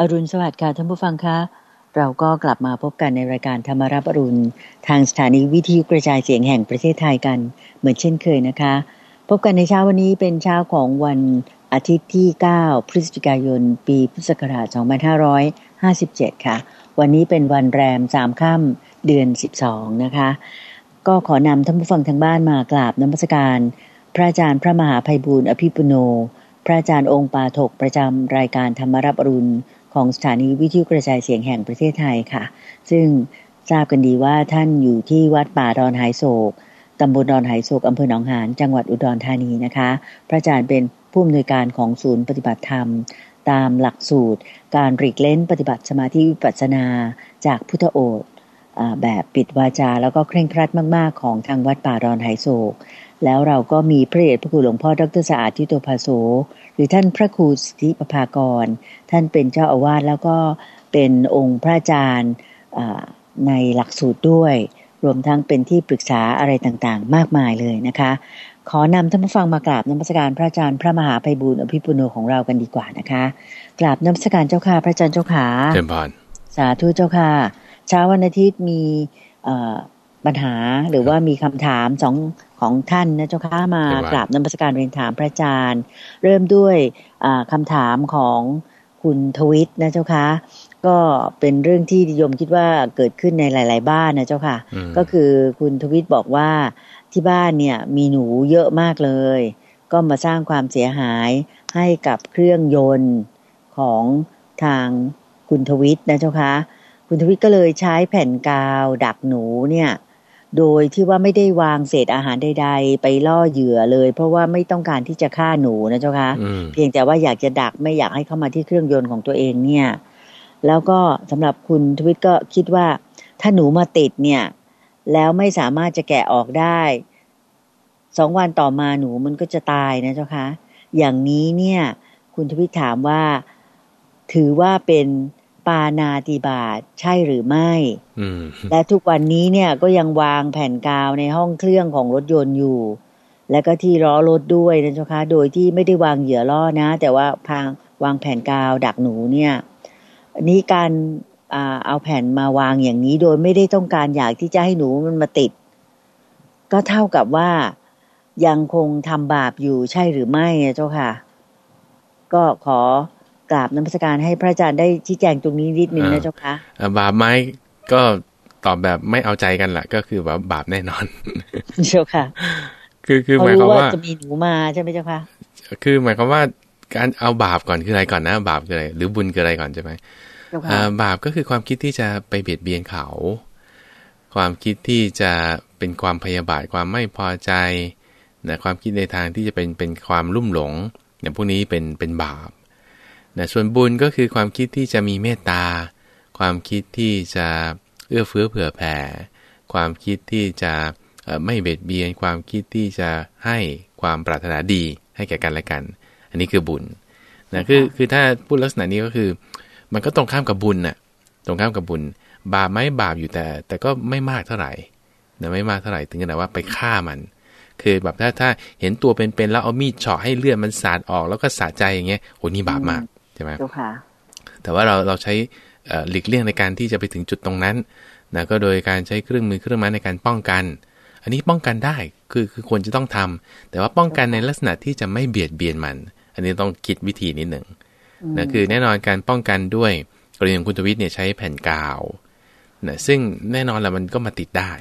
อรุณสวัสดิ์ค่ะท่านผู้ฟังคะเราก็กลับมาพบกันในรายการธรรมรับอรุณ ทางสถานีวิทยุกระจายเสียงแห่งประเทศไทยกัน เหมือนเช่นเคยนะคะ พบกันในเช้าวันนี้เป็นเช้าของวันอาทิตย์ที่ 9 พฤศจิกายน ปีพุทธศักราช 2557 ค่ะ วันนี้เป็นวันแรม 3 ค่ำเดือน 12 นะคะ ก็ขอนำท่านผู้ฟังทางบ้านมากราบน้ำมัสการ พระอาจารย์พระมหาภัยบูร์อภิปุโน พระอาจารย์องค์ปาถกประจำรายการธรรมรับอรุณ ของสถานีวิทยุกระจายเสียงแห่งประเทศไทยค่ะ ซึ่งทราบกันดีว่าท่านอยู่ที่วัดป่าดอนหายโศกตำบลดอนหายโศกอำเภอหนองหานจังหวัดอุดรธานีนะคะ พระอาจารย์เป็นผู้อำนวยการของศูนย์ปฏิบัติธรรม ตามหลักสูตร การรีกเล่นปฏิบัติสมาธิวิปัสสนาจากพุทธโอษแบบปิดวาจา แล้วก็เคร่งครัดมาก ๆ ของทางวัดป่าดอนไหโศก แล้วเราก็มีพระเดชพระคุณหลวงพ่อดรสะอาดทิโตภาโสหรือท่านพระครูสิทธิปภากร ท่านเป็นเจ้าอาวาสแล้วก็เป็นองค์พระอาจารย์ในหลักสูตรด้วย รวมทั้งเป็นที่ปรึกษาอะไรต่างๆ มากมายเลยนะคะ ขอนำท่านผู้ฟังมากราบนมัสการพระอาจารย์พระมหาไพบูลอภิปุโนของเรากันดีกว่านะคะกราบนมัสการเจ้าค่ะพระอาจารย์เจ้าขาเจริญพรสาธุเจ้าค่ะเช้าวันอาทิตย์มีปัญหาหรือว่ามีคำถามสอง ของท่านนะเจ้าค่ะมากราบนมัสการเรียนถามพระอาจารย์ เริ่มด้วยคำถามของคุณทวิตนะเจ้าค่ะก็เป็นเรื่องที่โยมคิดว่าเกิดขึ้นในหลาย ๆ บ้านนะเจ้าค่ะ ก็คือคุณทวิตบอกว่าที่บ้านเนี่ยมีหนูเยอะมากเลย ก็มาสร้างความเสียหายให้กับเครื่องยนต์ของทางคุณทวิตนะเจ้าค่ะคุณทวิตก็เลยใช้แผ่นกาวดักหนูเนี่ย โดยที่ว่าไม่ได้วางเศษอาหารใด ๆ ไปล่อเหยื่อเลย เพราะว่าไม่ต้องการที่จะฆ่าหนูนะเจ้าคะเพียงแต่ว่าอยากจะดักไม่อยากให้เข้ามาที่เครื่องยนต์ของตัวเองเนี่ย แล้วก็สำหรับคุณทวิตก็คิดว่า ถ้าหนูมาติดเนี่ย แล้วไม่สามารถจะแกะออกได้สองวันต่อมาหนูมันก็จะตายนะเจ้าคะอย่างนี้เนี่ย คุณทวิตถามว่า ถือว่าเป็นปานาติบาตใช่หรือไม่และทุกวันนี้เนี่ยก็ยังวางแผ่นกาวในห้องเครื่องของรถยนต์อยู่ และก็ที่ล้อรถด้วยนะเจ้าคะโดยที่ไม่ได้วางเหยื่อล่อนะ แต่ว่าพางวางแผ่นกาวดักหนูเนี่ยนี้การเอาแผ่นมาวางอย่างนี้โดยไม่ได้ต้องการอยากที่จะให้หนูมันมาติด ก็เท่ากับว่ายังคงทำบาปอยู่ใช่หรือไม่เจ้าค่ะ ก็ขอ กราบน้ำพระการให้พระอาจารย์ได้ชี้แจงตรงนี้นิดนึงนะเจ้าค่ะบาปไหมก็ตอบแบบไม่เอาใจกันแหละก็คือว่าบาปแน่นอนเจ้าค่ะ คือคือหมายความว่าจะมีหนูมาใช่ไหมเจ้าค่ะคือหมายความว่าการเอาบาปก่อนคืออะไรก่อนนะ บาปคืออะไรหรือบุญคืออะไรก่อนใช่ไหมบาปก็คือความคิดที่จะไปเบียดเบียนเขา ความคิดที่จะเป็นความพยาบาทความไม่พอใจนะความคิดในทางที่จะเป็นเป็นความลุ่มหลงอย่างพวกนี้เป็นเป็นบาป นะส่วนบุญก็คือความคิดที่จะมีเมตตา ความคิดที่จะเอื้อเฟื้อเผื่อแผ่ ความคิดที่จะไม่เบียดเบียน ความคิดที่จะให้ความปรารถนาดีให้แก่กันและกัน อันนี้คือบุญนะคือคือถ้าพูดลักษณะนี้ก็คือ มันก็ตรงข้ามกับบุญน่ะตรงข้ามกับบุญ บาปไหมบาปอยู่แต่ แต่ก็ไม่มากเท่าไหร่นะไม่มากเท่าไหร่ถึงขนาดว่าไปฆ่ามัน คือแบบถ้าถ้าเห็นตัวเป็นๆแล้วเอามีดเฉาะให้เลือดมันสาดออกแล้วก็สาใจอย่างเงี้ยโหนี่บาปมากใช่ไหมแต่ว่าเราเราใช้หลีกเลี่ยงในการที่จะไปถึงจุดตรงนั้นนะก็โดยการใช้เครื่องมือเครื่องไม้ในการป้องกัน อันนี้ป้องกันได้คือคือควรจะต้องทำแต่ว่าป้องกันในลักษณะที่จะไม่เบียดเบียนมัน อันนี้ต้องคิดวิธีนิดหนึ่งนะคือแน่นอนการป้องกันด้วยกรณีของคุณทวิทย์เนี่ยใช้แผ่นกาวนะซึ่งแน่นอนแหละมันก็มาติดได้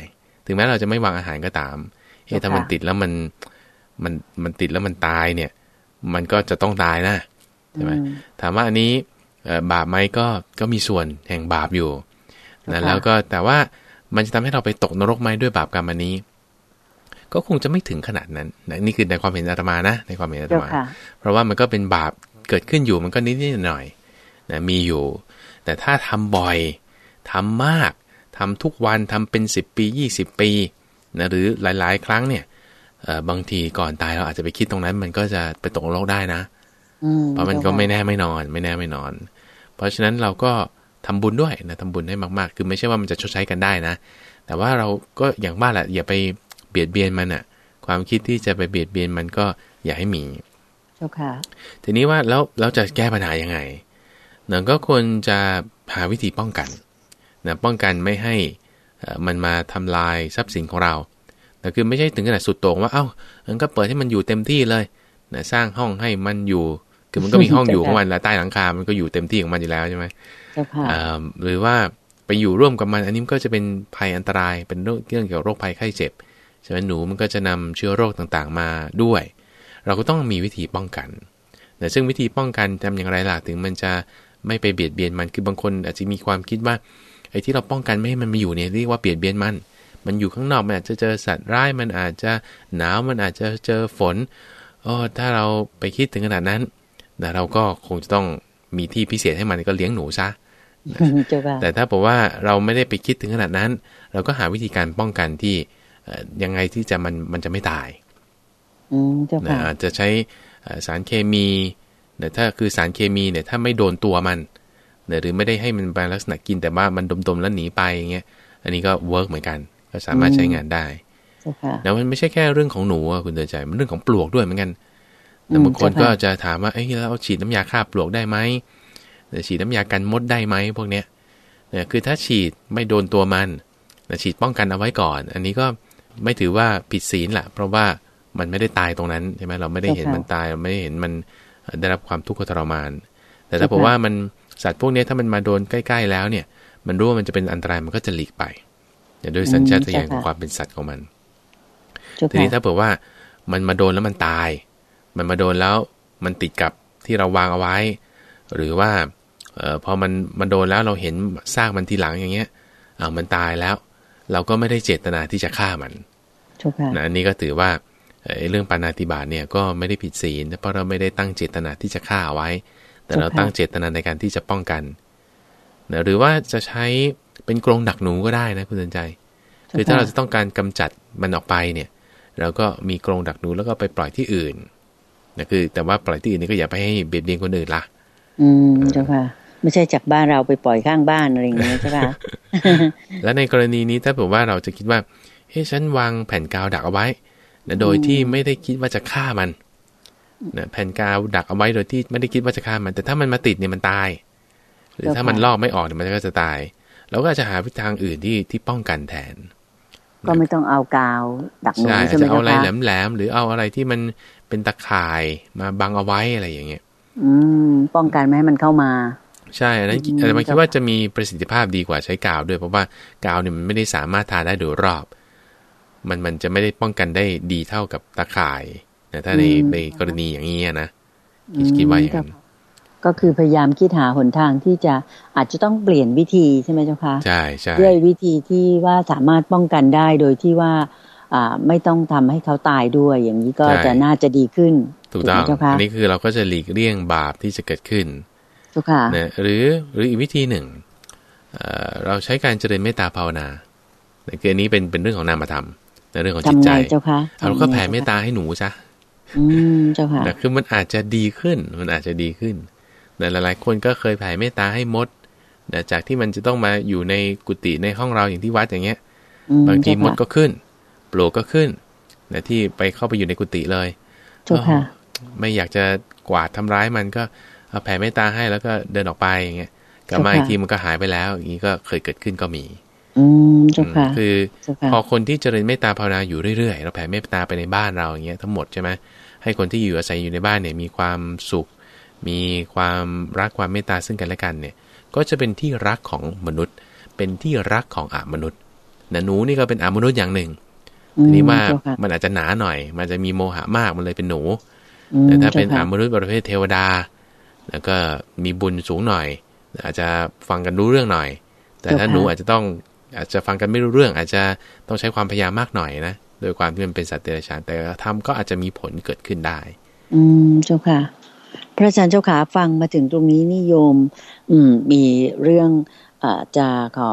ถึงแม้เราจะไม่วางอาหารก็ตามเฮ้ถ้ามันติดแล้วมันมันมันติดแล้วมันตายเนี่ย มันก็จะต้องตายนะ ใช่ไหมถามว่าอันนี้บาปไหมก็ก็มีส่วนแห่งบาปอยู่นะแล้วก็แต่ว่ามันจะทำให้เราไปตกนรกไหมด้วยบาปกรรมอันนี้ ก็คงจะไม่ถึงขนาดนั้นนะนี่คือในความเห็นอาตมานะ ในความเห็นอาตมา เพราะว่ามันก็เป็นบาปเกิดขึ้นอยู่มันก็นิดนิดหน่อยนะมีอยู่ แต่ถ้าทำบ่อยทำมากทำทุกวันทำเป็นสิบปียี่สิบปีนะหรือหลาย ๆ ครั้งเนี่ยบางทีก่อนตายเราอาจจะไปคิดตรงนั้น มันก็จะไปตกโลกได้นะ เพราะมันก็ไม่แน่ไม่นอน ไม่แน่ไม่นอน เพราะฉะนั้นเราก็ทำบุญด้วยนะทำบุญให้มากๆ คือไม่ใช่ว่ามันจะชดใช้กันได้นะ แต่ว่าเราก็อย่างบ้านแหละอย่าไปเบียดเบียนมันอะความคิดที่จะไปเบียดเบียนมันก็อย่าให้มีเจ้าค่ะทีนี้ว่าแล้วเราจะแก้ปัญหายังไงนะก็ควรจะหาวิธีป้องกันนะป้องกันไม่ให้มันมาทำลายทรัพย์สินของเราแต่คือไม่ใช่ถึงขนาดสุดโต่งว่าเอา้ามันก็เปิดให้มันอยู่เต็มที่เลยนะสร้างห้องให้มันอยู่ คือมันก็มีห้องอยู่ของมันแล้วใต้หลังคา มันก็อยู่เต็มที่ของมันอยู่แล้วใช่ไหมหรือว่าไปอยู่ร่วมกับมันอันนี้ก็จะเป็นภัยอันตรายเป็นเรื่องเกี่ยวกับโรคภัยไข้เจ็บใช่ไหมหนูมันก็จะนำเชื้อโรคต่างๆมาด้วย เราก็ต้องมีวิธีป้องกันแต่ซึ่งวิธีป้องกันทำอย่างไรล่ะถึงมันจะไม่ไปเบียดเบียนมันคือบางคนอาจจะมีความคิดว่าไอ้ที่เราป้องกันไม่ให้มันมาอยู่เนี่ยเรียกว่าเบียดเบียนมัน มันอยู่ข้างนอกมันอาจจะเจอสัตว์ร้ายมันอาจจะหนาวมันอาจจะเจอฝนอ๋อถ้าเราไปคิดถึงขนาดนั้น แต่เราก็คงจะต้องมีที่พิเศษให้มันก็เลี้ยงหนูซะแต่ถ้าบอกว่าเราไม่ได้ไปคิดถึงขนาดนั้น เราก็หาวิธีการป้องกันที่ยังไงที่จะมันมันจะไม่ตายอาจจะใช้สารเคมีแต่ถ้าคือสารเคมีเนี่ยถ้าไม่โดนตัวมันหรือไม่ได้ให้มันเป็นลักษณะกินแต่ว่ามันดมๆแล้วหนีไปอย่างเงี้ยอันนี้ก็เวิร์กเหมือนกัน ก็สามารถใช้งานได้แล้วมันไม่ใช่แค่เรื่องของหนูคุณเตือนใจมันเรื่องของปลวกด้วยเหมือนกัน แต่บางคนก็จะถามว่าเอ้ยเราฉีดน้ำยาฆ่าปลวกได้ไหมฉีดน้ำยากันมดได้ไหมพวกเนี้ยเนี่ยคือถ้าฉีดไม่โดนตัวมันฉีดป้องกันเอาไว้ก่อน อันนี้ก็ไม่ถือว่าผิดศีลแหละเพราะว่ามันไม่ได้ตายตรงนั้นใช่ไหมเราไม่ได้เห็นมันตายเราไม่ได้เห็นมันได้รับความทุกข์ทรมาน แต่ถ้าบอกว่ามันสัตว์พวกนี้ถ้ามันมาโดนใกล้ๆแล้วเนี่ย มันรู้ว่ามันจะเป็นอันตรายมันก็จะหลีกไปโดยสัญชาตญาณของความเป็นสัตว์ของมัน ทีนี้ถ้าเผื่อว่ามันมาโดนแล้วมันตาย มันมาโดนแล้วมันติดกับที่เราวางเอาไว้ หรือว่าออพอมันมาโดนแล้วเราเห็นซากมันทีหลังอย่างเงี้ยเอามันตายแล้ว เราก็ไม่ได้เจตนาที่จะฆ่ามันนะอันนี้ก็ถือว่าเรื่องปานาติบาตเนี่ยก็ไม่ได้ผิดศีลเพราะเราไม่ได้ตั้งเจตนาที่จะฆ่าเอาไว้ แต่เราตั้งเจตนาในการที่จะป้องกันนะหรือว่าจะใช้เป็นกรงดักหนูก็ได้นะคุณสนใจคือถ้าเราจะต้องการกำจัดมันออกไปเนี่ย เราก็มีกรงดักหนูแล้วก็ไปปล่อยที่อื่น นะคือ แต่ว่าปล่อยที่อื่นนี่ก็อย่าไปให้เบียดเบียนคนอื่นละอืมเจ้าค่ะไม่ใช่จากบ้านเราไปปล่อยข้างบ้านอะไรอย่างเงี้ยใช่ไหมแล้วในกรณีนี้ถ้าบอกว่าเราจะคิดว่าเฮ้ยฉันวางแผ่นกาวดักเอาไว้นะโดยที่ไม่ได้คิดว่าจะฆ่ามันนะแผ่นกาวดักเอาไว้โดยที่ไม่ได้คิดว่าจะฆ่ามัน แต่ถ้ามันมาติดเนี่ยมันตาย หรือถ้ามันลอกไม่ออกเนี่ยมันก็จะตาย เราก็จะหาวิธีทางอื่นที่ที่ป้องกันแทน ก็ไม่ต้องเอากาวดักหนูใช่ไหมคะเอาอะไรแหลมๆหรือเอาอะไรที่มัน เป็นตะข่ายมาบังเอาไว้อะไรอย่างเงี้ย อืม ป้องกันไม่ให้มันเข้ามา ใช่อันนั้นแต่มันคิดว่าจะมีประสิทธิภาพดีกว่าใช้กาวด้วย เพราะว่ากาวเนี่ยมันไม่ได้สามารถทาได้โดยรอบ มันมันจะไม่ได้ป้องกันได้ดีเท่ากับตะข่ายนะถ้าในในกรณีอย่างนี้นะคิดคิดว่าอย่างนั้นก็คือพยายามคิดหาหนทางที่จะอาจจะต้องเปลี่ยนวิธีใช่ไหมเจ้าคะใช่ใช่ด้วยวิธีที่ว่าสามารถป้องกันได้โดยที่ว่าอ่า ไม่ต้องทำให้เขาตายด้วย อย่างนี้ก็จะน่าจะดีขึ้น ถูกต้องอันนี้คือเราก็จะหลีกเลี่ยงบาปที่จะเกิดขึ้นถูกค่ะนะหรือหรืออีกวิธีหนึ่งเราใช้การเจริญเมตตาภาวนาคืออันนี้เป็นเป็นเรื่องของนามธรรมในเรื่องของจิตใจเราก็แผ่เมตตาให้หนูซะอืมเจ้าค่ะแต่คือมันอาจจะดีขึ้น มันอาจจะดีขึ้นแต่หลายๆคนก็เคยแผ่เมตตาให้มดแต่จากที่มันจะต้องมาอยู่ในกุฏิในห้องเราอย่างที่วัดอย่างเงี้ย บางทีมดก็ขึ้น ปลวกก็ขึ้นนะที่ไปเข้าไปอยู่ในกุฏิเลยไม่อยากจะกวาดทำร้ายมันก็เอาแผ่เมตตาให้แล้วก็เดินออกไปอย่างเงี้ยกลับมาอีกทีมันก็หายไปแล้ว อย่างนี้ก็เคยเกิดขึ้นก็มีอืมเจ้าค่ะคือพอคนที่เจริญเมตตาภาวนาอยู่เรื่อยๆ เราแผ่เมตตาไปในบ้านเราอย่างเงี้ยทั้งหมดใช่ไหมให้คนที่อยู่อาศัยอยู่ในบ้านเนี่ยมีความสุข มีความรักความเมตตาซึ่งกันและกันเนี่ย ก็จะเป็นที่รักของมนุษย์ เป็นที่รักของอมนุษย์นะหนูนี่ก็เป็นอมนุษย์อย่างหนึ่ง ทีนี้ว่ามันอาจจะหนาหน่อย มันจะมีโมหะมากมันเลยเป็นหนู แต่ถ้าเป็นอมนุษย์ประเภทเทวดา แล้วก็มีบุญสูงหน่อย อาจจะฟังกันรู้เรื่องหน่อย แต่ถ้าหนูอาจจะต้องอาจจะฟังกันไม่รู้เรื่อง อาจจะต้องใช้ความพยายามมากหน่อยนะโดยความที่มันเป็นสัตว์เดรัจฉานแต่ทำก็อาจจะมีผลเกิดขึ้นได้ อืมเจ้าค่ะ พระอาจารย์เจ้าขาฟังมาถึงตรงนี้นิยม อืม มีเรื่องอจะขอ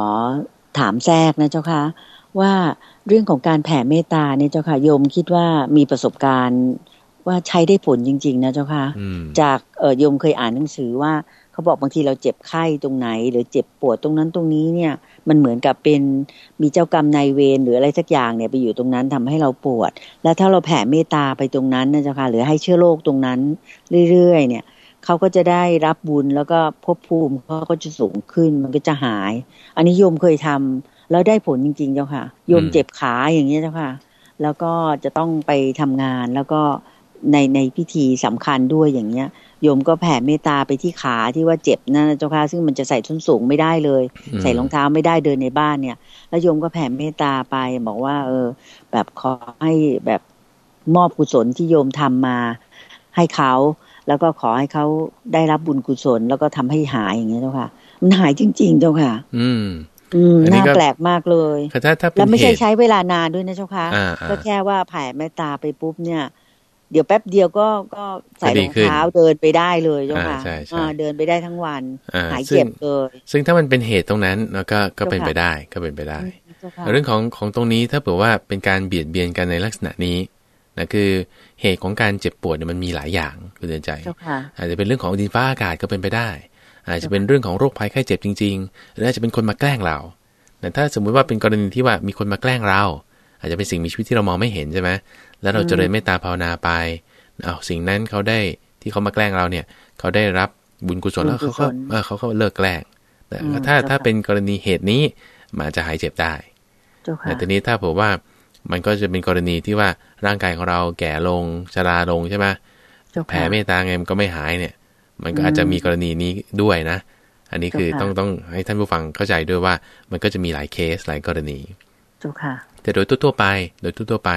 ถามแทรกนะเจ้าค่ะว่า เรื่องของการแผ่เมตตาเนี่ยเจ้าค่ะโยมคิดว่ามีประสบการณ์ว่าใช้ได้ผลจริง ๆ นะเจ้าค่ะจากเออโยมเคยอ่านหนังสือว่าเขาบอกบางทีเราเจ็บไข้ตรงไหน หรือเจ็บปวดตรงนั้นตรงนี้เนี่ย มันเหมือนกับเป็นมีเจ้ากรรมนายเวรหรืออะไรสักอย่างเนี่ยไปอยู่ตรงนั้นทำให้เราปวด แล้วถ้าเราแผ่เมตตาไปตรงนั้นนะเจ้าค่ะหรือให้เชื้อโรคตรงนั้นเรื่อยๆ เนี่ยเขาก็จะได้รับบุญแล้วก็ภพภูมิเขาก็จะสูงขึ้นมันก็จะหาย อันนี้โยมเคยทำ แล้วได้ผลจริงๆเจ้าค่ะ โยมเจ็บขาอย่างเงี้ยเจ้าค่ะ แล้วก็จะต้องไปทำงานแล้วก็ในในพิธีสำคัญด้วยอย่างเงี้ย โยมก็แผ่เมตตาไปที่ขาที่ว่าเจ็บนั่นเจ้าค่ะ ซึ่งมันจะใส่ส้นสูงไม่ได้เลย ใส่รองเท้าไม่ได้เดินในบ้านเนี่ย แล้วโยมก็แผ่เมตตาไปบอกว่า เออ แบบขอให้แบบมอบกุศลที่โยมทำมาให้เขาแล้วก็ขอให้เขาได้รับบุญกุศลแล้วก็ทำให้หายอย่างเงี้ยเจ้าค่ะ มันหายจริง ๆ เจ้าค่ะ อืม อืมน่าแปลกมากเลยถ้าถ้าแล้วไม่ใช่ใช้เวลานานด้วยนะเจ้าค่ะก็แค่ว่าแผ่เมตตาไปปุ๊บเนี่ย เดี๋ยวแป๊บเดียวก็ก็ใส่รองเท้าเดินไปได้เลยเจ้าค่ะเดินไปได้ทั้งวันหายเจ็บเลยซึ่งถ้ามันเป็นเหตุตรงนั้นแล้วก็ก็เป็นไปได้ก็เป็นไปได้ เรื่องของของตรงนี้ถ้าเผื่อว่าเป็นการเบียดเบียนกันในลักษณะนี้นะคือเหตุของการเจ็บปวดเนี่ยมันมีหลายอย่างคุณเดินใจ อาจจะเป็นเรื่องของดินฟ้าอากาศก็เป็นไปได้ อาจจะเป็นเรื่องของโรคภัยไข้เจ็บจริง ๆ หรืออาจจะเป็นคนมาแกล้งเราแต่ถ้าสมมุติว่าเป็นกรณีที่ว่ามีคนมาแกล้งเรา อาจจะเป็นสิ่งมีชีวิตที่เรามองไม่เห็นใช่ไหมแล้วเราจะเลยเมตตาภาวนาไปเอาสิ่งนั้นเขาได้ที่เขามาแกล้งเราเนี่ย เขาได้รับบุญกุศลแล้วเขาก็เออเขาก็เลิกแกล้งแต่ถ้าถ้าเป็นกรณีเหตุนี้มันจะหายเจ็บได้แต่ทีนี้ถ้าผมว่ามันก็จะเป็นกรณีที่ว่าร่างกายของเราแก่ลงชราลงใช่ไหมแผ่เมตตาไงมันก็ไม่หายเนี่ย มันก็อาจจะมีกรณีนี้ด้วยนะ อันนี้คือต้องต้องให้ท่านผู้ฟังเข้าใจด้วยว่า มันก็จะมีหลายเคสหลายกรณีแต่โดยทั่วไป โดยทั่วไป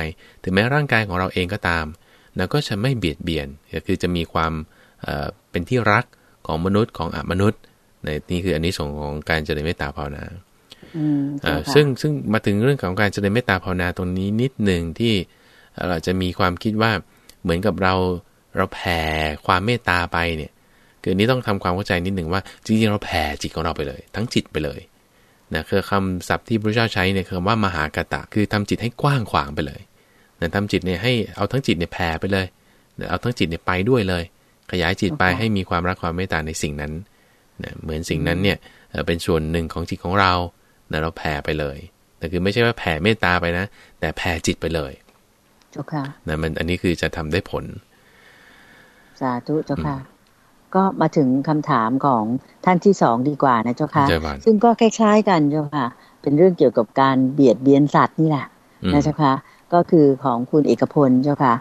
ถึงแม้ร่างกายของเราเองก็ตามเราก็จะไม่เบียดเบียนก็คือจะมีความเป็นที่รักของมนุษย์ของอมนุษย์ในนี่คืออันนี้ส่งของการเจริญเมตตาภาวนาซึ่งซึ่งมาถึงเรื่องของการเจริญเมตตาภาวนาตรงนี้นิดหนึ่งที่เราจะมีความคิดว่าเหมือนกับเราเราแผ่ความเมตตาไปเนี่ย คือนี้ต้องทำความเข้าใจนิดหนึ่งว่าจริงๆเราแผ่จิตของเราไปเลย ทั้งจิตไปเลยนะคือคำศัพท์ที่พระเจ้าใช้เนี่ยคือคำว่ามหากตะ คือทำจิตให้กว้างขวางไปเลยนะทำจิตเนี่ยให้เอาทั้งจิตเนี่ยแผ่ไปเลยเอาทั้งจิตเนี่ยไปด้วยเลย ขยายจิตไปให้มีความรักความเมตตาในสิ่งนั้นนะเหมือนสิ่งนั้นเนี่ยเป็นส่วนหนึ่งของจิตของเรานะเราแผ่ไปเลยแต่คือไม่ใช่ว่าแผ่เมตตาไปนะ แต่แผ่จิตไปเลยเจ้าค่ะนะมันอันนี้คือจะทำได้ผล สาธุเจ้าค่ะ ก็มาถึงคำถามของท่านที่สองดีกว่านะเจ้าค่ะ ซึ่งก็คล้ายๆกันเจ้าค่ะ เป็นเรื่องเกี่ยวกับการเบียดเบียนสัตว์นี่แหละนะเจ้าค่ะ ก็คือของคุณเอกพลเจ้าค่ะ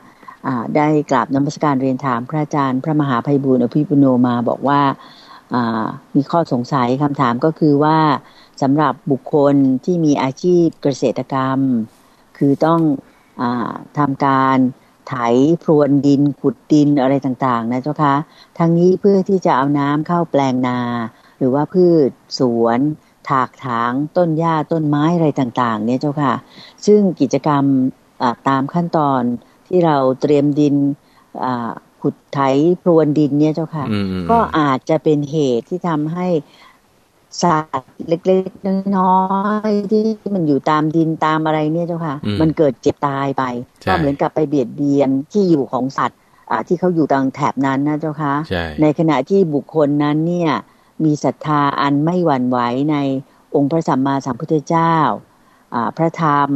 ได้กราบนมัสการเรียนถามพระอาจารย์พระมหาภัยบุญอภิปุโนมาบอกว่ามีข้อสงสัยคำถามก็คือว่าสำหรับบุคคลที่มีอาชีพเกษตรกรรม คือต้องอทำการ ไถพรวนดินขุดดินอะไรต่างๆ นะเจ้าคะทั้งนี้เพื่อที่จะเอาน้ำเข้าแปลงนา หรือว่าพืชสวนถากถางต้นหญ้าต้นไม้อะไรต่างๆ เนี่ยเจ้าค่ะ ซึ่งกิจกรรมตามขั้นตอนที่เราเตรียมดินขุดไถพรวนดินเนี่ยเจ้าค่ะ ก็อาจจะเป็นเหตุที่ทำให้ สัตว์เล็กๆน้อยๆที่มันอยู่ตามดินตามอะไรเนี่ยเจ้าค่ะ มันเกิดเจ็บตายไปก็เหมือนกับไปเบียดเบียนที่อยู่ของสัตว์อ่าที่เขาอยู่ตางแถบนั้นนะเจ้าค่ะในขณะที่บุคคลนั้นเนี่ยมีศรัทธาอันไม่หวั่นไหวในองค์พระสัมมาสัมพุทธเจ้าอ่าพระธรรม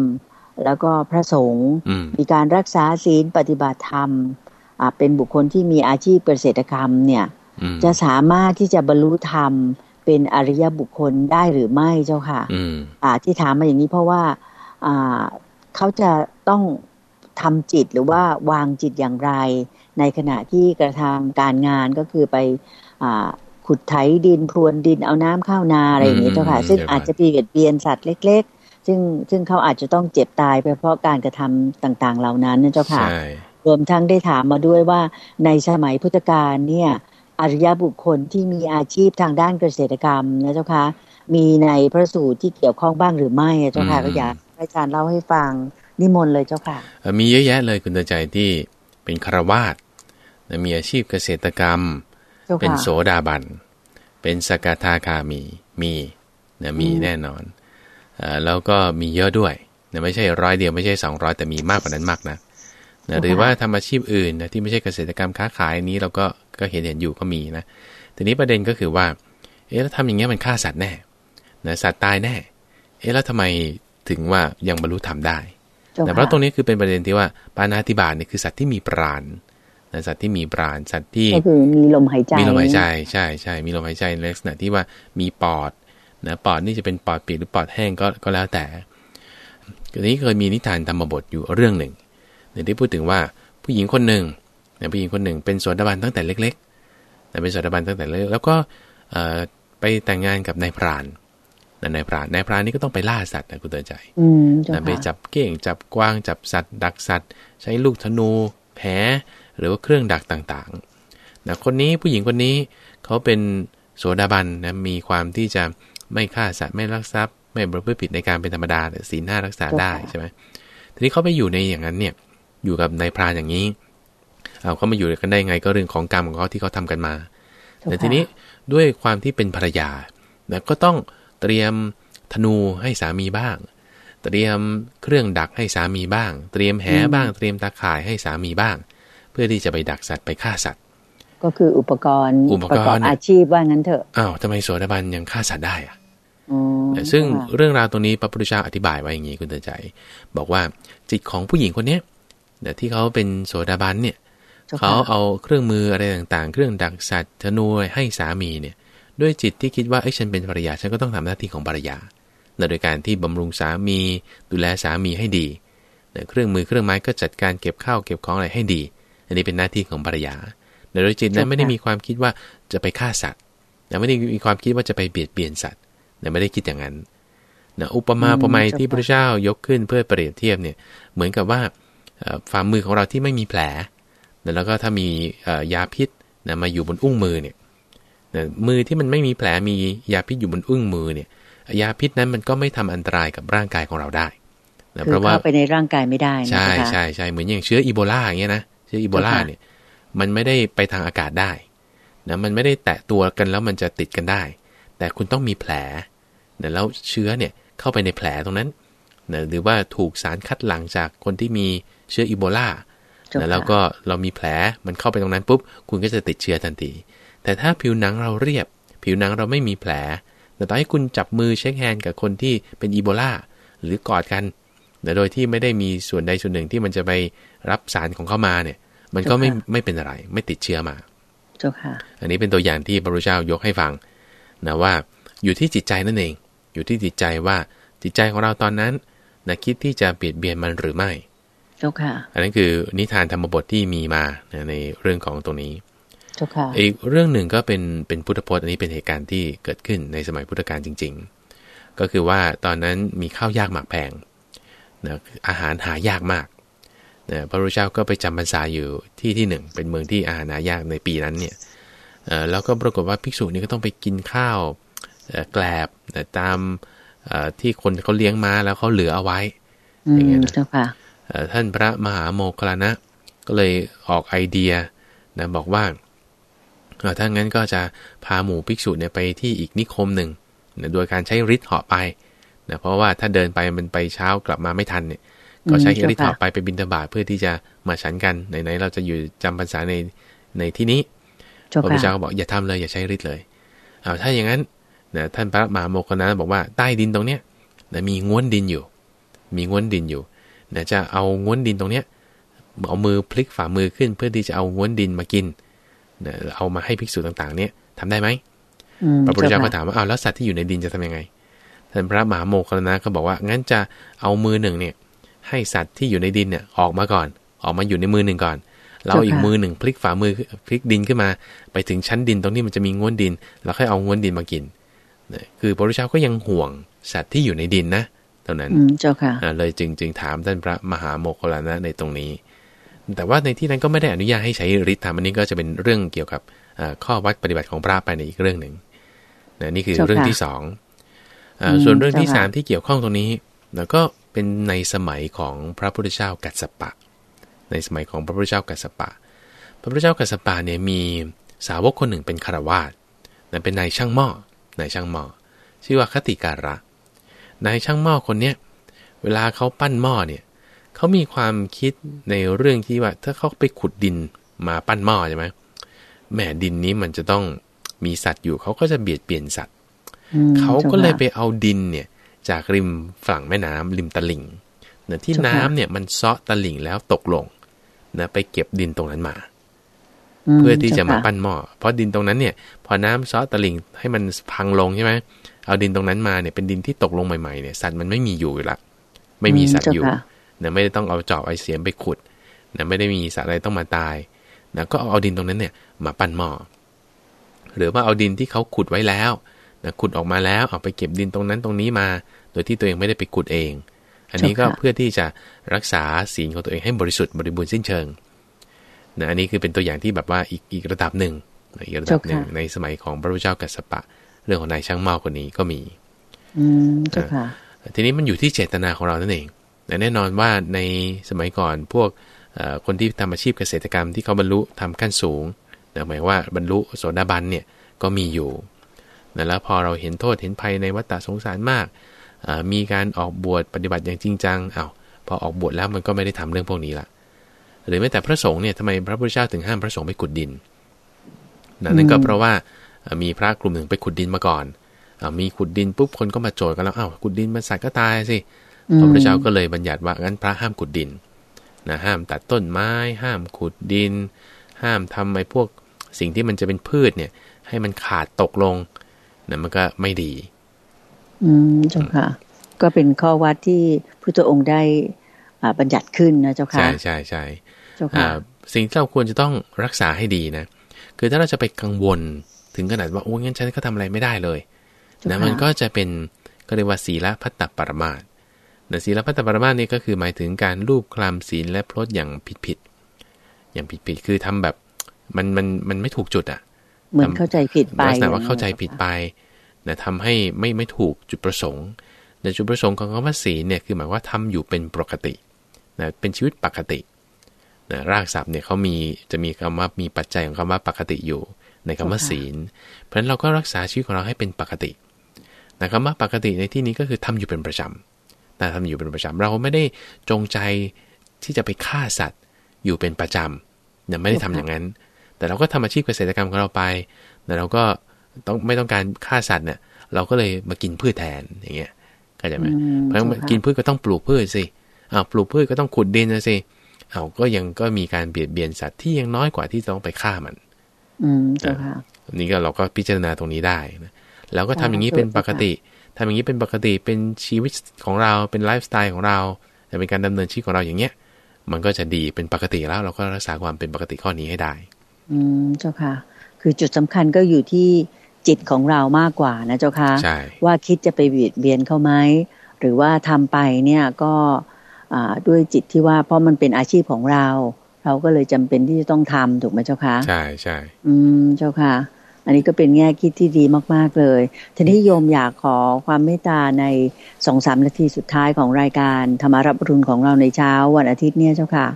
แล้วก็พระสงฆ์มีการรักษาศีลปฏิบัติธรรมอ่าเป็นบุคคลที่มีอาชีพเกษตรกรรมเนี่ยจะสามารถที่จะบรรลุธรรม เป็นอริยบุคคลได้หรือไม่เจ้าค่ะอ่า ที่ถามมาอย่างนี้เพราะว่า อ่าเขาจะต้องทำจิตหรือว่าวางจิตอย่างไร ในขณะที่กระทำการงานก็คือไปอ่าขุดไถดินพรวนดินเอาน้ำเข้านาอะไรอย่างนี้เจ้าค่ะ ซึ่งอาจจะเบียดเบียนสัตว์เล็ก ๆ ซึ่งซึ่งเขาอาจจะต้องเจ็บตายไปเพราะการกระทำต่าง ๆ เหล่านั้นนะเจ้าค่ะรวมทั้งได้ถามมาด้วยว่าในสมัยพุทธกาลเนี่ย อริยบุคคลที่มีอาชีพทางด้านเกษตรกรรมนะเจ้าคะมีในพระสูตรที่เกี่ยวข้องบ้างหรือไม่เจ้าค่ะก็อยากให้อาจารย์เล่าให้ฟังนิมนต์เลยเจ้าค่ะมีเยอะแยะเลยคุณตาใจที่เป็นคารวาสมีอาชีพเกษตรกรรม เป็นโสดาบัน เป็นสกทาคามี มีนะมีแน่นอนอแล้วก็มีเยอะด้วยนะไม่ใช่ร้อยเดียวไม่ใช่สองร้อยแต่มีมากกว่านั้นมากนะนะหรือว่าทำอาชีพอื่นนะที่ไม่ใช่เกษตรกรรมค้าขายนี้เราก็ ก็เห็นเห็นอยู่ก็มีนะทีนี้ประเด็นก็คือว่า เอ๊ะแล้วทำอย่างเงี้ยมันฆ่าสัตว์แน่นะสัตว์ตายแน่ เอ๊ะแล้วทำไมถึงว่ายังบรรลุธรรมได้แต่เพราะตรงนี้คือเป็นประเด็นที่ว่าปานาติบาตเนี่ยคือสัตว์ที่มีปราณนะสัตว์ที่มีปราณสัตว์ที่ก็คือมีลมหายใจมีลมหายใจใช่ใช่มีลมหายใจในลักษณะที่ว่ามีปอดนะปอดนี่จะเป็นปอดปีกหรือปอดแห้งก็ก็แล้วแต่ทีนี้เคยมีนิทานธรรมบทอยู่เรื่องหนึ่งในที่พูดถึงว่าผู้หญิงคนหนึ่งนะ ผู้หญิงคนหนึ่งเป็นโสดาบันตั้งแต่เล็กๆนะเป็นโสดาบันตั้งแต่เล็กแล้วก็ไปแต่งงานกับนายพรานนายพรานนายพรานนี่ก็ต้องไปล่าสัตว์นะคุณเตือนใจไปจับเก่งจับกวางจับสัตว์ ดักสัตว์ ใช้ลูกธนูแผลหรือว่าเครื่องดักต่างๆนะคนนี้ผู้หญิงคนนี้เขาเป็นโสดาบันนะมีความที่จะไม่ฆ่าสัตว์ไม่ลักทรัพย์ ไม่ประพฤติผิดในการเป็นธรรมดาแต่ศีลห้ารักษาได้ใช่ไหมทีนี้เขาไปอยู่ในอย่างนั้นเนี่ยอยู่กับนายพรานอย่างนี้ เอาเขามาอยู่กันได้ไงก็เรื่องของกรรมของเขาที่เขาทากันมา แต่ทีนี้ด้วยความที่เป็นภรรยานะก็ต้องเตรียมธนูให้สามีบ้าง เตรียมเครื่องดักให้สามีบ้าง เตรียมแหบ้าง เตรียมตาข่ายให้สามีบ้าง เพื่อที่จะไปดักสัตว์ไปฆ่าสัตว์ ก็คืออุปกรณ์อุปกรณ์อาชีพว่างั้นเถอะอ้าวทำไมโสดาบันยังฆ่าสัตว์ได้อะซึ่งเรื่องราวตรงนี้พระพุทธเจ้าอธิบายไว้อย่างนี้คุณเตือนใจ บอกว่าจิตของผู้หญิงคนเนี้ยที่เขาเป็นโสดาบันเนี่ย เขาเอาเครื่องมืออะไรต่างๆ เครื่องดักสัตว์ธนูให้สามีเนี่ย ด้วยจิตที่คิดว่าไอ้ฉันเป็นภรรยาฉันก็ต้องทำหน้าที่ของภรรยาโดยการที่บำรุงสามี ดูแลสามีให้ดีเครื่องมือเครื่องไม้ก็จัดการเก็บข้าวเก็บของอะไรให้ดี อันนี้เป็นหน้าที่ของภรรยาโดยจิตนั้นไม่ได้มีความคิดว่าจะไปฆ่าสัตว์ไม่ได้มีความคิดว่าจะไปเบียดเบียนสัตว์ไม่ได้คิดอย่างนั้นนะอุปมาอุปไมยที่พระเจ้ายกขึ้นเพื่อเปรียบเทียบเนี่ยเหมือนกับว่าฝ่ามือของเราที่ไม่มีแผล แล้วก็ถ้ามียาพิษนะมาอยู่บนอุ้งมือเนี่ยมือที่มันไม่มีแผลมียาพิษอยู่บนอุ้งมือเนี่ย ยาพิษนั้นมันก็ไม่ทำอันตรายกับร่างกายของเราได้นะเพราะว่าไปในร่างกายไม่ได้ใช่ใช่ใช่เหมือนอย่างเชื้ออีโบลาอย่างเงี้ยนะเชื้ออีโบลาเนี่ย มันไม่ได้ไปทางอากาศได้นะมันไม่ได้แตะตัวกันแล้วมันจะติดกันได้ แต่คุณต้องมีแผลนะแล้วเชื้อเนี่ยเข้าไปในแผลตรงนั้นนะหรือว่าถูกสารคัดหลั่งจากคนที่มีเชื้ออีโบลา แล้วก็เรามีแผลมันเข้าไปตรงนั้นปุ๊บ คุณก็จะติดเชื้อทันที แต่ถ้าผิวหนังเราเรียบ ผิวหนังเราไม่มีแผลแต่ต่อให้คุณจับมือเช็คแฮนด์กับคนที่เป็นอีโบลาหรือกอดกันโดยที่ไม่ได้มีส่วนใดส่วนหนึ่งที่มันจะไปรับสารของเข้ามาเนี่ย มันก็ไม่ไม่เป็นอะไร ไม่ติดเชื้อมาเจ้าค่ะอันนี้เป็นตัวอย่างที่พระพุทธเจ้ายกให้ฟังนะว่าอยู่ที่จิตใจนั่นเอง อยู่ที่จิตใจว่าจิตใจของเราตอนนั้นนะคิดที่จะเบียดเบียนมันหรือไม่ จ้าค่ะ อันนั้นคือนิทานธรรมบทที่มีมาในเรื่องของตรงนี้เจ้าค่ะอีกเรื่องหนึ่งก็เป็นเป็นพุทธพจน์อันนี้เป็นเหตุการณ์ที่เกิดขึ้นในสมัยพุทธกาลจริง ๆ ก็คือว่าตอนนั้นมีข้าวยากหมากแพงนะอาหารหายากมากนะพระรูเจ้าก็ไปจำพรรษาอยู่ที่ที่หนึ่งเป็นเมืองที่อาหารหายากในปีนั้นเนี่ยแล้วก็ปรากฏว่าภิกษุนี่ก็ต้องไปกินข้าวแกลบตามที่คนเขาเลี้ยงมาแล้วเขาเหลือเอาไว้อย่างเงี้ยนะ ท่านพระมหาโมคลานะ ก็เลยออกไอเดียนะบอกว่าถ้างั้นก็จะพาหมู่ภิกษุเนี่ยไปที่อีกนิคมหนึ่งนะโดยการใช้ฤทธิ์เหาะไปนะเพราะว่าถ้าเดินไปมันไปเช้ากลับมาไม่ทันเนี่ย ก็ใช้ฤทธิ์เหาะไปไปบินตบาทเพื่อที่จะมาฉันกันไหนๆเราจะอยู่จำพรรษาในในที่นี้พระพุทธเจ้าก็บอกอย่าทำเลยอย่าใช้ฤทธิ์เลยเอาถ้าอย่างนั้นนะท่านพระมหาโมคลานะบอกว่าใต้ดินตรงเนี้ยนะมีง้วนดินอยู่ มีง้วนดินอยู่ นะจะเอาง้วนดินตรงเนี้ยเอามือพลิกฝ่ามือขึ้น เพื่อที่จะเอาง้วนดินมากินนะเอามาให้ภิกษุต่างๆ เนี่ยทำได้ไหมพระพุทธเจ้าก็ถามว่าเอาแล้วสัตว์ที่อยู่ในดินจะทำยังไงท่านพระมหาโมคคลนะก็บอกว่างั้นจะเอามือหนึ่งเนี่ย ให้สัตว์ที่อยู่ในดินเนี่ยออกมาก่อน ออกมาอยู่ในมือหนึ่งก่อนเราอีกมือหนึ่งพลิกฝ่ามือพลิกดินขึ้นมา ไปถึงชั้นดินตรงนี้มันจะมีง้วนดินแล้วค่อยเอาง้วนดินมากินคือพระพุทธเจ้าก็ยังห่วงสัตว์ที่อยู่ในดินนะเท่านั้นเจ้าค่ะเลยจึงจึงถามท่านพระมหาโมคคลานะในตรงนี้ แต่ว่าในที่นั้นก็ไม่ได้อนุญาตให้ใช้ฤทธิ์ธรรมอันนี้ก็จะเป็นเรื่องเกี่ยวกับข้อวัดปฏิบัติของพระไปในอีกเรื่องหนึ่งนะนี่คือเรื่องที่สองส่วนเรื่องที่สามที่เกี่ยวข้องตรงนี้แล้วก็เป็นในสมัยของพระพุทธเจ้ากัสสปะ ในสมัยของพระพุทธเจ้ากัสสปะ พระพุทธเจ้ากัสสปะเนี่ยมีสาวกคนหนึ่งเป็นคารวาสนะเป็นนายช่างหม้อนายช่างหม้อชื่อว่าคติการะ นายช่างหม้อคนเนี้ยเวลาเขาปั้นหม้อเนี่ยเขามีความคิดในเรื่องที่ว่า ถ้าเขาไปขุดดินมาปั้นหม้อใช่ไหมแม่ดินนี้มันจะต้องมีสัตว์อยู่เขาก็จะเบียดเบียนสัตว์เขาก็เลยไปเอาดินเนี่ย จากริมฝั่งแม่น้ำริมตลิ่งนะที่น้ำเนี่ยมันเซาะตลิ่งแล้วตกลงนะไปเก็บดินตรงนั้นมา เพื่อที่จะมาปั้นหม้อเพราะดินตรงนั้นเนี่ย พอน้ำซอสตะลิ่งให้มันพังลงใช่ไหม เอาดินตรงนั้นมาเนี่ยเป็นดินที่ตกลงใหม่ๆเนี่ยสัตว์มันไม่มีอยู่ละไม่มีสัตว์อยู่นะไม่ได้ต้องเอาจอบไอเสียมไปขุดนะไม่ได้มีสัตว์อะไรต้องมาตายนะก็เอาดินตรงนั้นเนี่ยมาปั้นหม้อหรือว่าเอาดินที่เขาขุดไว้แล้วนะขุดออกมาแล้วเอาไปเก็บดินตรงนั้นตรงนี้มา โดยที่ตัวเองไม่ได้ไปขุดเอง อันนี้ก็เพื่อที่จะรักษาศีลของตัวเองให้บริสุทธิ์บริบูรณ์สิ้นเชิงนะอันนี้คือเป็นตัวอย่างที่แบบว่าอีกอีกระดับหนึ่งอีกระดับหนึ่งในสมัยของพระพุทธเจ้ากัสสปะ เรื่องของนายช่างเมาคนนี้ก็มี อืมเจ้าค่ะทีนี้มันอยู่ที่เจตนาของเรานั่นเองแต่แน่นอนว่าในสมัยก่อนพวกคนที่ทำอาชีพเกษตรกรรมที่เขาบรรลุทำขั้นสูงหมายว่าบรรลุโสดาบันเนี่ยก็มีอยู่แล้วพอเราเห็นโทษเห็นภัยในวัฏฏะสงสารมาก มีการออกบวชปฏิบัติอย่างจริงจังอา้าวพอออกบวชแล้วมันก็ไม่ได้ทำเรื่องพวกนี้ละหรือแม้แต่พระสงฆ์เนี่ยทำไมพระพุทธเจ้าถึงห้ามพระสงฆ์ไปขุดดินนั่นก็เพราะว่า มีพระกลุ่มหนึ่งไปขุดดินมาก่อนอมีขุดดินปุ๊บคนก็มาโจทย์กันแล้วอ้าวขุดดินมันสัตว์ก็ตายสิพระพุทธเจ้าก็เลยบัญญัติว่างั้นพระห้ามขุดดินนะห้ามตัดต้นไม้ ห้ามขุดดิน ห้ามทำไอ้พวกสิ่งที่มันจะเป็นพืชเนี่ย ให้มันขาดตกลงนะมันก็ไม่ดี อืมเจ้าค่ะ ก็เป็นข้อวัดที่พุทธองค์ได้บัญญัติขึ้นนะเจ้าค่ะ ใช่ใช่ใช่เจ้าค่ะสิ่งที่เราควรจะต้องรักษาให้ดีนะ คือถ้าเราจะไปกังวล ถึงขนาดว่าโอ้งั้นฉันก็ทำอะไรไม่ได้เลยนะมันก็จะเป็นก็เรียกว่าศีลพัตตปรมาตนะศีลพัตตปรมาตนี่ก็คือหมายถึงการรูปคลำศีลและพลดอย่างผิดผิดอย่างผิดผิดคือทำแบบมันมันมันไม่ถูกจุดอะเหมือนเข้าใจผิดไปลักษณะว่าเข้าใจผิดไปนะทำให้ไม่ไม่ถูกจุดประสงค์ในจุดประสงค์ของคำว่าศีลเนี่ยคือหมายว่าทำอยู่เป็นปกตินะเป็นชีวิตปกตินะรากศัพท์เนี่ยเขามีจะมีคำว่ามีปัจจัยของคำว่าปกติอยู่ ในคำว่าศีล เพราะฉะนั้นเราก็รักษาชีวิตของเราให้เป็นปกตินะคำว่าปกติในที่นี้ก็คือทำอยู่เป็นประจำนะทำอยู่เป็นประจำเราไม่ได้จงใจที่จะไปฆ่าสัตว์อยู่เป็นประจำเนี่ยไม่ได้ทำอย่างนั้น แต่เราก็ทำอาชีพเกษตรกรรมของเราไปแต่เราก็ต้องไม่ต้องการฆ่าสัตว์เนี่ยเราก็เลยมากินพืชแทนอย่างเงี้ยเข้าใจไหมเพราะกินพืชก็ต้องปลูกพืชสิอ้าวปลูกพืชก็ต้องขุดดินนะสิเอาก็ยังก็มีการเบียดเบียนสัตว์ที่ยังน้อยกว่าที่ต้องไปฆ่ามัน อืมเจ้าค่ะนี่ก็เราก็พิจารณาตรงนี้ได้นะแล้วก็ทำอย่างนี้เป็นปกติทำอย่างนี้เป็นปกติเป็นชีวิตของเราเป็นไลฟ์สไตล์ของเราแต่เป็นการดำเนินชีวิตของเราอย่างเงี้ย มันก็จะดีเป็นปกติแล้ว เราก็รักษาความเป็นปกติข้อนี้ให้ได้ อืมเจ้าค่ะ คือจุดสำคัญก็อยู่ที่จิตของเรามากกว่านะเจ้าค่ะว่าคิดจะไปเบียดเบียนเขาไหมหรือว่าทำไปเนี่ยก็ด้วยจิตที่ว่าเพราะมันเป็นอาชีพของเรา เราก็เลยจำเป็นที่จะต้องทำถูกไหมเจ้าคะใช่ใช่อืมเจ้าค่ะอันนี้ก็เป็นแง่คิดที่ดีมาก ๆ เลย ทีนี้โยมอยากขอความเมตตาในสองสามนาทีสุดท้ายของรายการธรรมารับรุนของเราในเช้าวันอาทิตย์เนี่ยเจ้าค่ะ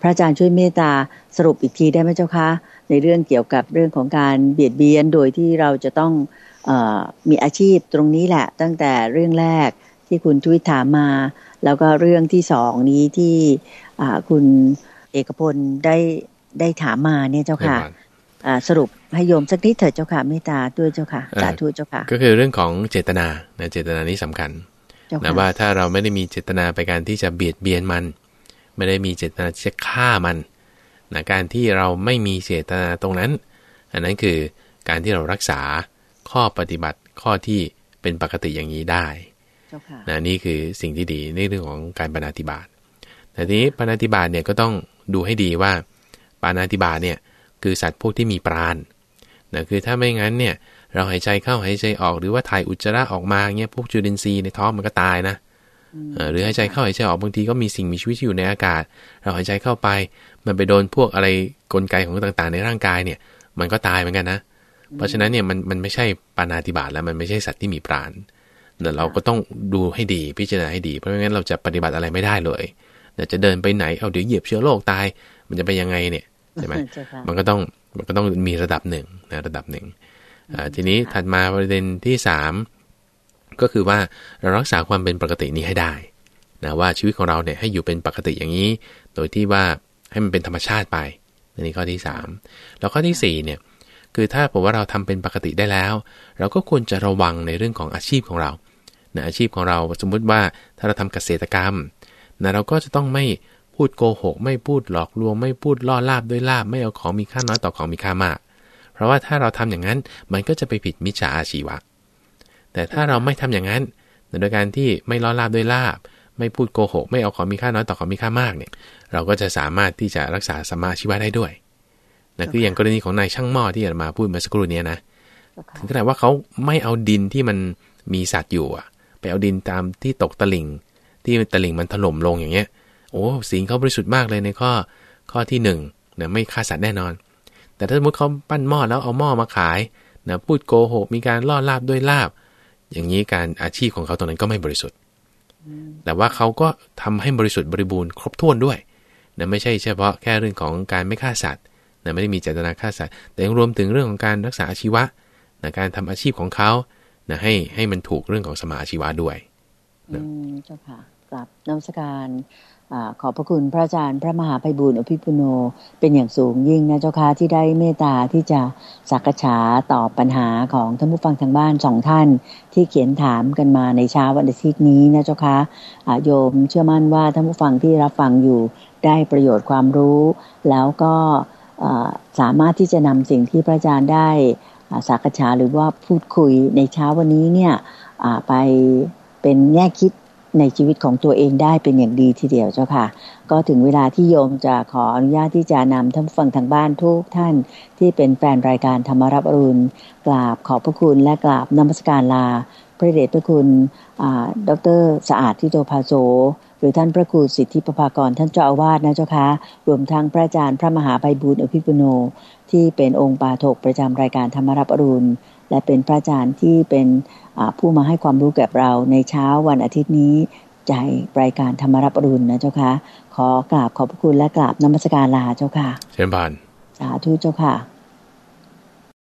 พระอาจารย์ช่วยเมตตาสรุปอีกทีได้ไหมเจ้าคะในเรื่องเกี่ยวกับเรื่องของการเบียดเบียนโดยที่เราจะต้องอมีอาชีพตรงนี้แหละ ตั้งแต่เรื่องแรกที่คุณทวิตถามมา แล้วก็เรื่องที่สองนี้ที่คุณ เอกพลได้ได้ถามมาเนี่ยเจ้าค่ะสรุปให้โยมสักนิดเถิดเจ้าค่ะเมตตาด้วยเจ้าค่ะสาธุเจ้าค่ะ ก็คือเรื่องของเจตนานะเจตนานี้สำคัญนะว่าถ้าเราไม่ได้มีเจตนาไปการที่จะเบียดเบียนมัน ไม่ได้มีเจตนาที่จะฆ่ามันนะการที่เราไม่มีเจตนาตรงนั้น อันนั้นคือการที่เรารักษาข้อปฏิบัติข้อที่เป็นปกติอย่างนี้ได้นะนี่คือสิ่งที่ดีในเรื่องของการปฏิบัติแต่ทีนี้ปฏิบัติเนี่ยก็ต้อง ดูให้ดีว่า ปานาติบาตเนี่ยคือสัตว์พวกที่มีปราณนะคือถ้าไม่งั้นเนี่ยเราหายใจเข้าหายใจออกหรือว่าถ่ายอุจจาระออกมาเงี้ยพวกจุลินทรีย์ในท้องมันก็ตายนะหรือหายใจเข้าหายใจออกบางทีก็มีสิ่งมีชีวิตอยู่ในอากาศ เราหายใจเข้าไป มันไปโดนพวกอะไรกลไกของต่างๆ ในร่างกายเนี่ย มันก็ตายเหมือนกันนะ เพราะฉะนั้นเนี่ยมันมันไม่ใช่ปานาติบาตแล้วมันไม่ใช่สัตว์ที่มีปราณแต่เราก็ต้องดูให้ดีพิจารณาให้ดี เพราะไม่งั้นเราจะปฏิบัติอะไรไม่ได้เลย จะเดินไปไหนเอาเดี๋ยวเหยียบเชื้อโรคตาย มันจะไปยังไงเนี่ยใช่ไหมมันก็ต้องมันก็ต้องมีระดับหนึ่งนะระดับหนึ่งทีนี้ถัดมาประเด็นที่สามก็คือว่าเรารักษาความเป็นปกตินี้ให้ได้นะว่าชีวิตของเราเนี่ยให้อยู่เป็นปกติอย่างนี้ โดยที่ว่าให้มันเป็นธรรมชาติไปนี่ข้อที่ 3 แล้วข้อที่ 4เนี่ยคือถ้าผมว่าเราทำเป็นปกติได้แล้ว เราก็ควรจะระวังในเรื่องของอาชีพของเรานะอาชีพของเราสมมุติว่าถ้าเราทำเกษตรกรรม นะเราก็จะต้องไม่พูดโกหก ไม่พูดหลอกลวง ไม่พูดล่อลาบด้วยลาบ ไม่เอาของมีค่าน้อยต่อของมีค่ามาก เพราะว่าถ้าเราทำอย่างนั้นมันก็จะไปผิดมิจฉาอาชีวะ แต่ถ้าเราไม่ทำอย่างนั้นโดยการที่ไม่ล่อลาบด้วยลาบ ไม่พูดโกหก ไม่เอาของมีค่าน้อยต่อของมีค่ามากเนี่ย เราก็จะสามารถที่จะรักษาสมาชีวะได้ด้วยนะคืออย่างกรณีของนายช่างหม้อที่อามาพูดเมื่อสักครู่นี้นะถึงขนาดว่าเขาไม่เอาดินที่มันมีสัตว์อยู่อะไปเอาดินตามที่ตกตะลิ่ง ที่ตะลิ่งมันถล่มลงอย่างเงี้ย โอ้สิงเขาบริสุทธิ์มากเลยในข้อข้อที่หนึ่งนะไม่ฆ่าสัตว์แน่นอน แต่ถ้าสมมติเขาปั้นหม้อแล้วเอาหม้อมาขายนะพูดโกหกมีการล่อลาบด้วยลาบ อย่างนี้การอาชีพของเขาตรงนั้นก็ไม่บริสุทธิ์ แต่ว่าเขาก็ทำให้บริสุทธิ์บริบูรณ์ครบถ้วนด้วยนะไม่ใช่เฉพาะแค่เรื่องของการไม่ฆ่าสัตว์นะไม่ได้มีเจตนาฆ่าสัตว์ แต่ยังรวมถึงเรื่องของการรักษาอาชีวะนะการทำอาชีพของเขานะให้ให้มันถูกเรื่องของสมาอาชีวะด้วยอืมเจ้าค่ะ กลับนมัสการขอบพระคุณพระอาจารย์ พระมหาภัยบุญอภิปุโน เป็นอย่างสูงยิ่งนะเจ้าค่ะที่ได้เมตตาที่จะสักษาตอบปัญหาของท่านผู้ฟังทางบ้านสองท่าน ที่เขียนถามกันมาในเช้าวันอาทิตย์นี้นะเจ้าค่ะโยมเชื่อมั่นว่าท่านผู้ฟังที่รับฟังอยู่ได้ประโยชน์ความรู้ แล้วก็สามารถที่จะนำสิ่งที่พระอาจารย์ได้สักษาหรือว่าพูดคุยในเช้าวันนี้เนี่ยไปเป็นแง่คิด ในชีวิตของตัวเองได้เป็นอย่างดีทีเดียวเจ้าค่ะ ก็ถึงเวลาที่โยมจะขออนุญาตที่จะนำท่านฟังทางบ้านทุกท่านที่เป็นแฟนรายการธรรมรับอรุณกราบขอบพระคุณและกราบนมัสการลา พระเดชพระคุณดรสะอาดทิโตภาโซหรือท่านพระครูสิทธิประภากรท่านเจ้าอาวาสนะเจ้าค่ะรวมทั้งพระอาจารย์พระมหาไพบุญอภิปุโนที่เป็นองค์ปาถกประจำรายการธรรมรับอรุณ และเป็นพระอาจารย์ที่เป็นผู้มาให้ความรู้แก่เราในเช้าวันอาทิตย์นี้ใจรายการธรรมรับรุณนะเจ้าค่ะ ขอกราบขอบพระคุณและกราบนมัสการลาเจ้าค่ะ เชิญบานสาธุเจ้าค่ะ